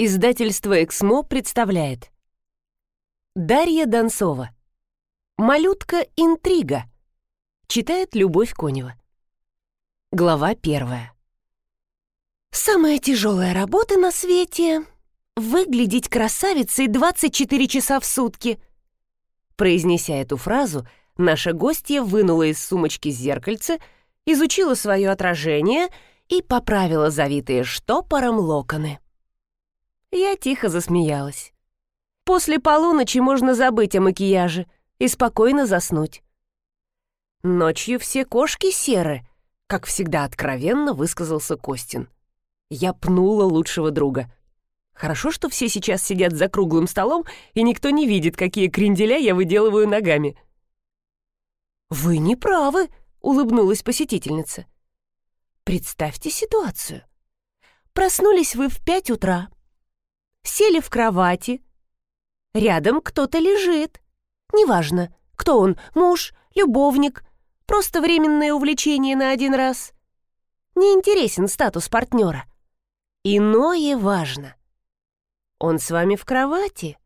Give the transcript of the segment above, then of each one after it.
Издательство «Эксмо» представляет. Дарья Донцова. «Малютка-интрига» Читает Любовь Конева. Глава первая. Самая тяжелая работа на свете — выглядеть красавицей 24 часа в сутки. Произнеся эту фразу, наша гостья вынула из сумочки зеркальце, изучила свое отражение и поправила завитые штопором локоны. Я тихо засмеялась. После полуночи можно забыть о макияже и спокойно заснуть. Ночью все кошки серы, как всегда откровенно высказался Костин. Я пнула лучшего друга. Хорошо, что все сейчас сидят за круглым столом, и никто не видит, какие кренделя я выделываю ногами. «Вы не правы», — улыбнулась посетительница. «Представьте ситуацию. Проснулись вы в пять утра, сели в кровати. Рядом кто-то лежит. Неважно, кто он, муж, любовник, просто временное увлечение на один раз. Не интересен статус партнера. Иное важно. Он с вами в кровати.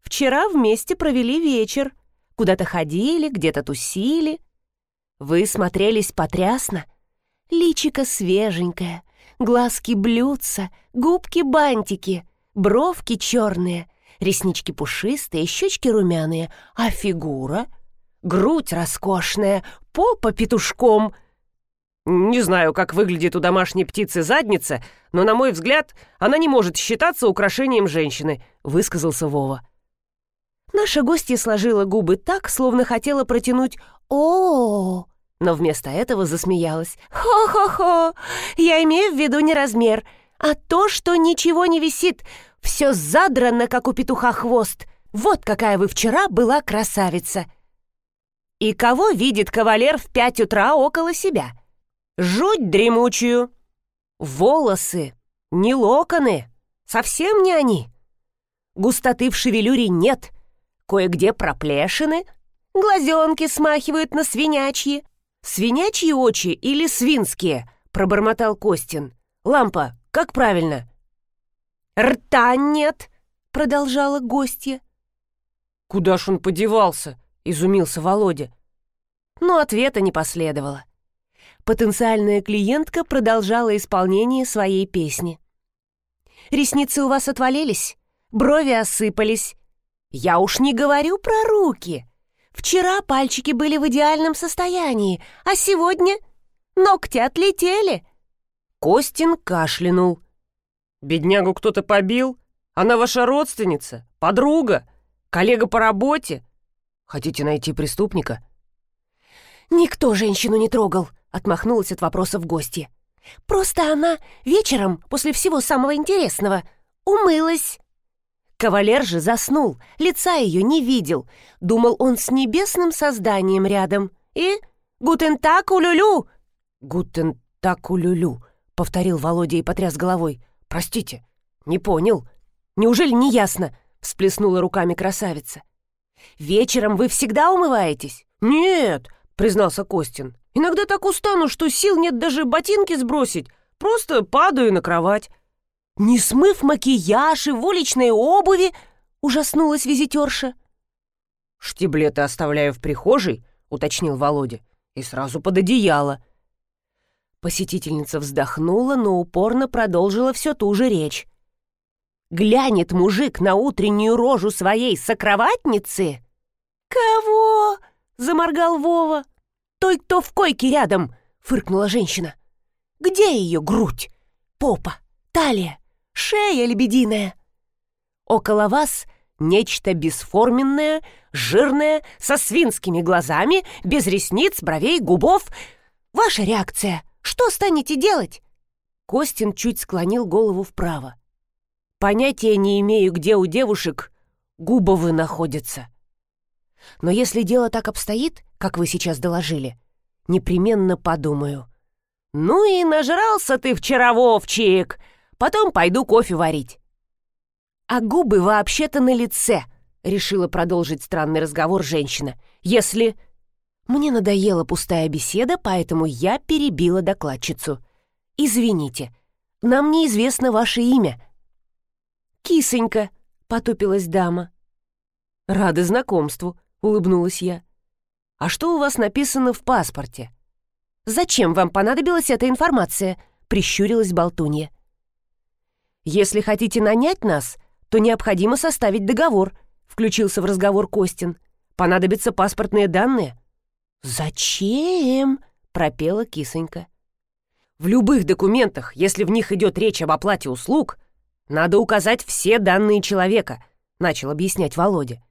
Вчера вместе провели вечер. Куда-то ходили, где-то тусили. Вы смотрелись потрясно. Личико свеженькое, глазки блюдца, губки бантики бровки черные, реснички пушистые, щечки румяные, а фигура? Грудь роскошная, попа петушком. Не знаю, как выглядит у домашней птицы задница, но, на мой взгляд, она не может считаться украшением женщины, высказался Вова. Наша гостья сложила губы так, словно хотела протянуть о, -о, но вместо этого засмеялась. «Хо-хо-хо! Я имею в виду не размер, а то, что ничего не висит, все задрано, как у петуха хвост. Вот какая вы вчера была красавица. И кого видит кавалер в пять утра около себя? Жуть дремучую. Волосы, не локоны, совсем не они. Густоты в шевелюре нет, кое-где проплешины, глазенки смахивают на свинячьи. Свинячьи очи или свинские, пробормотал Костин. Лампа, как правильно?» «Рта нет!» — продолжала гостья. «Куда ж он подевался?» — изумился Володя. Но ответа не последовало. Потенциальная клиентка продолжала исполнение своей песни. «Ресницы у вас отвалились, брови осыпались. Я уж не говорю про руки. Вчера пальчики были в идеальном состоянии, а сегодня ногти отлетели. Костин кашлянул. «Беднягу кто-то побил? Она ваша родственница? Подруга? Коллега по работе? Хотите найти преступника?» «Никто женщину не трогал», — отмахнулась от вопросов гостья. «Просто она вечером, после всего самого интересного, умылась». Кавалер же заснул, лица ее не видел. Думал он с небесным созданием рядом. И «Гутен так, улюлю!» «Гутен так, улюлю!» Повторил Володя и потряс головой. «Простите, не понял. Неужели не ясно?» — всплеснула руками красавица. «Вечером вы всегда умываетесь?» «Нет», — признался Костин. «Иногда так устану, что сил нет даже ботинки сбросить. Просто падаю на кровать». «Не смыв макияж и в уличной обуви?» — ужаснулась визитерша. «Штиблеты оставляю в прихожей», — уточнил Володя. «И сразу под одеяло. Посетительница вздохнула, но упорно продолжила все ту же речь. «Глянет мужик на утреннюю рожу своей сокроватницы?» «Кого?» — заморгал Вова. «Той, кто в койке рядом!» — фыркнула женщина. «Где ее грудь? Попа? Талия? Шея лебединая?» «Около вас нечто бесформенное, жирное, со свинскими глазами, без ресниц, бровей, губов. Ваша реакция?» Что станете делать?» Костин чуть склонил голову вправо. «Понятия не имею, где у девушек губовы находятся. Но если дело так обстоит, как вы сейчас доложили, непременно подумаю. Ну и нажрался ты вчера, Вовчик! Потом пойду кофе варить». «А губы вообще-то на лице», — решила продолжить странный разговор женщина. «Если...» Мне надоела пустая беседа, поэтому я перебила докладчицу. «Извините, нам неизвестно ваше имя». кисонька», — потупилась дама. «Рады знакомству», — улыбнулась я. «А что у вас написано в паспорте?» «Зачем вам понадобилась эта информация?» — прищурилась болтунья. «Если хотите нанять нас, то необходимо составить договор», — включился в разговор Костин. «Понадобятся паспортные данные». «Зачем?» — пропела кисонька. «В любых документах, если в них идет речь об оплате услуг, надо указать все данные человека», — начал объяснять Володя.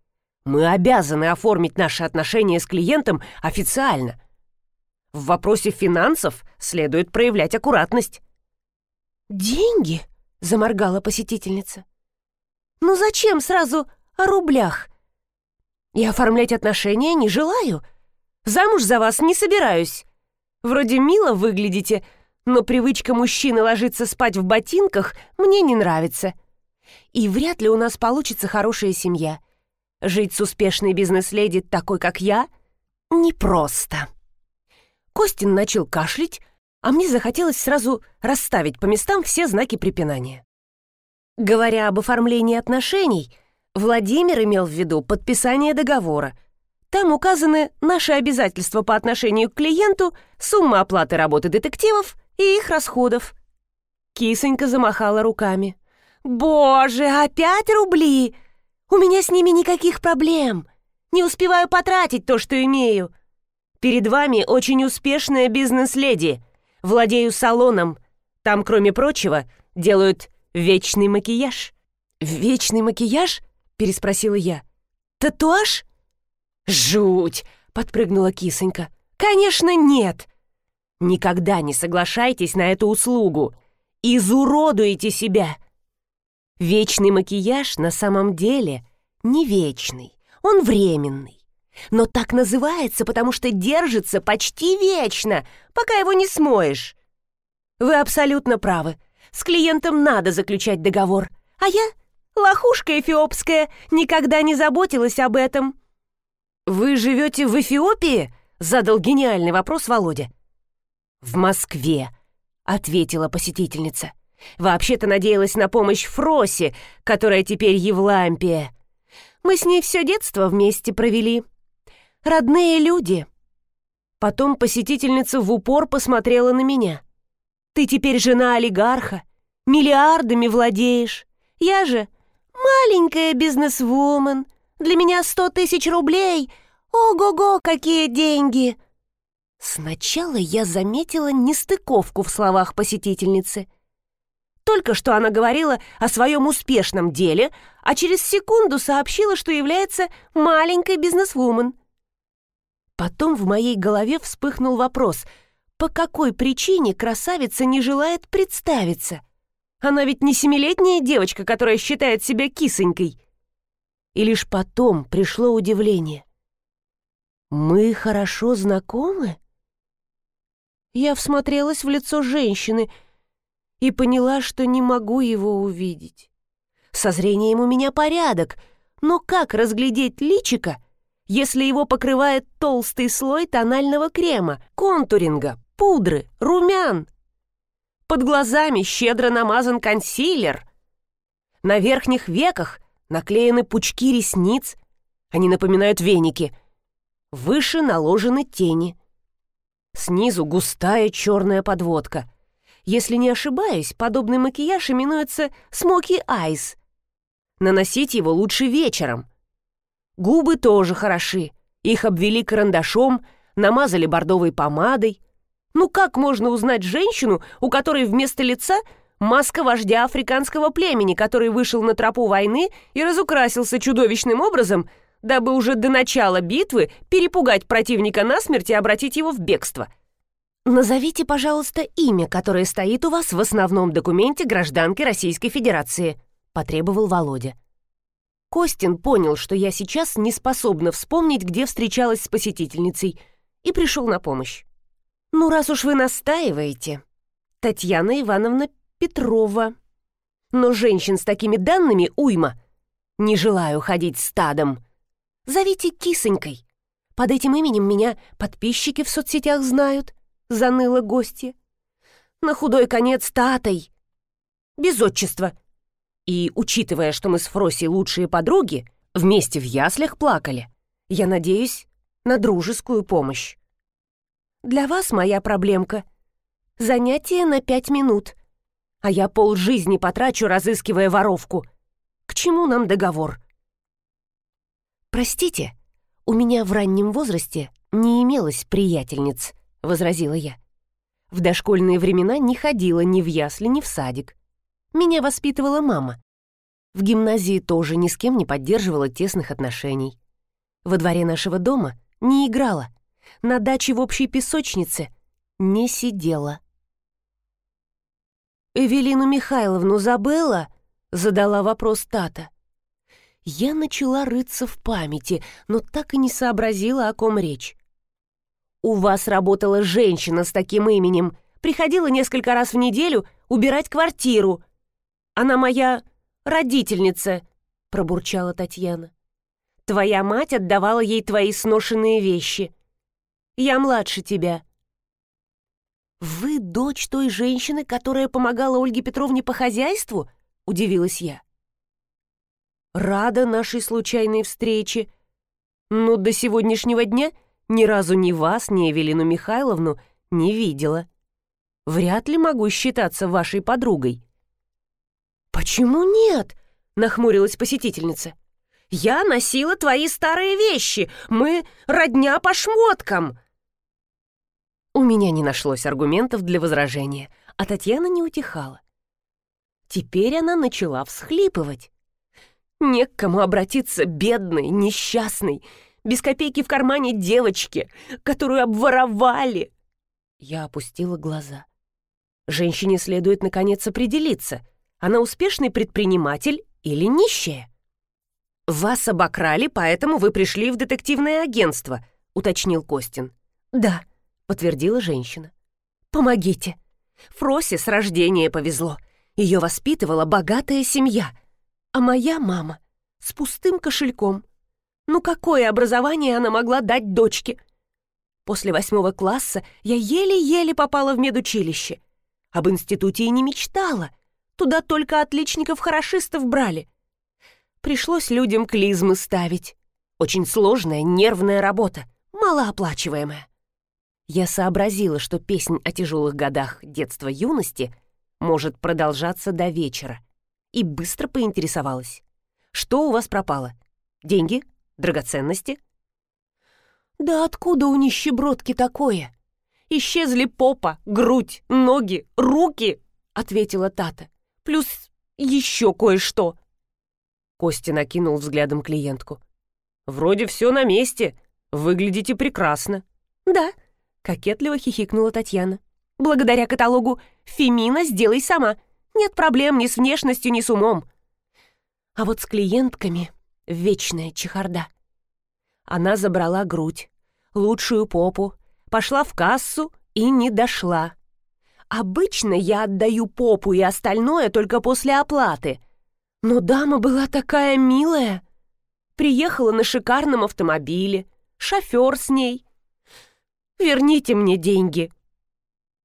«Мы обязаны оформить наши отношения с клиентом официально. В вопросе финансов следует проявлять аккуратность». «Деньги?» — заморгала посетительница. «Ну зачем сразу о рублях? И оформлять отношения не желаю. Замуж за вас не собираюсь. Вроде мило выглядите, но привычка мужчины ложиться спать в ботинках мне не нравится. И вряд ли у нас получится хорошая семья. Жить с успешной бизнес-леди такой, как я, непросто». Костин начал кашлять, а мне захотелось сразу расставить по местам все знаки препинания. Говоря об оформлении отношений, Владимир имел в виду подписание договора. Там указаны наши обязательства по отношению к клиенту, сумма оплаты работы детективов и их расходов. Кисонька замахала руками. «Боже, опять рубли! У меня с ними никаких проблем. Не успеваю потратить то, что имею. Перед вами очень успешная бизнес-леди. Владею салоном. Там, кроме прочего, делают вечный макияж». «Вечный макияж?» — переспросила я. «Татуаж?» «Жуть!» — подпрыгнула кисонька. «Конечно, нет!» «Никогда не соглашайтесь на эту услугу. Изуродуете себя!» Вечный макияж на самом деле не вечный, он временный. Но так называется, потому что держится почти вечно, пока его не смоешь. Вы абсолютно правы. С клиентом надо заключать договор. А я, лохушка эфиопская, никогда не заботилась об этом. «Вы живете в Эфиопии?» — задал гениальный вопрос Володя. «В Москве», — ответила посетительница. «Вообще-то надеялась на помощь Фросе, которая теперь Евлампия. Мы с ней все детство вместе провели. Родные люди». Потом посетительница в упор посмотрела на меня. Ты теперь жена олигарха, миллиардами владеешь. Я же маленькая бизнесвумен. Для меня сто тысяч рублей. Ого-го, какие деньги!» Сначала я заметила нестыковку в словах посетительницы. Только что она говорила о своем успешном деле, а через секунду сообщила, что является маленькой бизнесвумен. Потом в моей голове вспыхнул вопрос — по какой причине красавица не желает представиться? Она ведь не семилетняя девочка, которая считает себя кисонькой. И лишь потом пришло удивление. «Мы хорошо знакомы?» Я всмотрелась в лицо женщины и поняла, что не могу его увидеть. Со зрением у меня порядок, но как разглядеть личика, если его покрывает толстый слой тонального крема, контуринга, пудры, румян. Под глазами щедро намазан консилер. На верхних веках наклеены пучки ресниц. Они напоминают веники. Выше наложены тени. Снизу густая черная подводка. Если не ошибаюсь, подобный макияж именуется «смоки айс». Наносить его лучше вечером. Губы тоже хороши. Их обвели карандашом, намазали бордовой помадой. Ну как можно узнать женщину, у которой вместо лица маска вождя африканского племени, который вышел на тропу войны и разукрасился чудовищным образом, дабы уже до начала битвы перепугать противника насмерть и обратить его в бегство? Назовите, пожалуйста, имя, которое стоит у вас в основном документе гражданки Российской Федерации, потребовал Володя. Костин понял, что я сейчас не способна вспомнить, где встречалась с посетительницей, и пришел на помощь. «Ну, раз уж вы настаиваете, Татьяна Ивановна Петрова. Но женщин с такими данными уйма. Не желаю ходить стадом. Зовите кисонькой. Под этим именем меня подписчики в соцсетях знают», — заныла гостья. «На худой конец татой. Без отчества. И, учитывая, что мы с Фроси лучшие подруги, вместе в яслях плакали, я надеюсь на дружескую помощь. Для вас моя проблемка. Занятие на пять минут. А я полжизни потрачу, разыскивая воровку. К чему нам договор? Простите, у меня в раннем возрасте не имелось приятельниц, возразила я. В дошкольные времена не ходила ни в ясли, ни в садик. Меня воспитывала мама. В гимназии тоже ни с кем не поддерживала тесных отношений. Во дворе нашего дома не играла. На даче в общей песочнице не сидела. «Эвелину Михайловну забыла?» — задала вопрос Тата. Я начала рыться в памяти, но так и не сообразила, о ком речь. «У вас работала женщина с таким именем. Приходила несколько раз в неделю убирать квартиру. Она моя родительница», — пробурчала Татьяна. «Твоя мать отдавала ей твои сношенные вещи. Я младше тебя». «Вы дочь той женщины, которая помогала Ольге Петровне по хозяйству?» — удивилась я. «Рада нашей случайной встрече. Но до сегодняшнего дня ни разу ни вас, ни Эвелину Михайловну не видела. Вряд ли могу считаться вашей подругой». «Почему нет?» — нахмурилась посетительница. «Я носила твои старые вещи. Мы родня по шмоткам». У меня не нашлось аргументов для возражения, а Татьяна не утихала. Теперь она начала всхлипывать. Не к кому обратиться бедной, несчастной, без копейки в кармане девочке, которую обворовали. Я опустила глаза. Женщине следует, наконец, определиться — она успешный предприниматель или нищая? «Вас обокрали, поэтому вы пришли в детективное агентство», — уточнил Костин. «Да», — подтвердила женщина. «Помогите. Фросе с рождения повезло. Ее воспитывала богатая семья. А моя мама с пустым кошельком. Ну какое образование она могла дать дочке? После восьмого класса я еле-еле попала в медучилище. Об институте и не мечтала. Туда только отличников-хорошистов брали. Пришлось людям клизмы ставить. Очень сложная нервная работа, малооплачиваемая. Я сообразила, что песнь о тяжелых годах детства-юности может продолжаться до вечера, и быстро поинтересовалась. «Что у вас пропало? Деньги? Драгоценности?» «Да откуда у нищебродки такое? Исчезли попа, грудь, ноги, руки!» — ответила Тата плюс еще кое-что». Костя накинул взглядом клиентку. «Вроде все на месте. Выглядите прекрасно». «Да», — кокетливо хихикнула Татьяна. «Благодаря каталогу «Фемина сделай сама». Нет проблем ни с внешностью, ни с умом. А вот с клиентками вечная чехарда. Она забрала грудь, лучшую попу, пошла в кассу и не дошла. Обычно я отдаю попу и остальное только после оплаты. Но дама была такая милая. Приехала на шикарном автомобиле, шофер с ней. Верните мне деньги.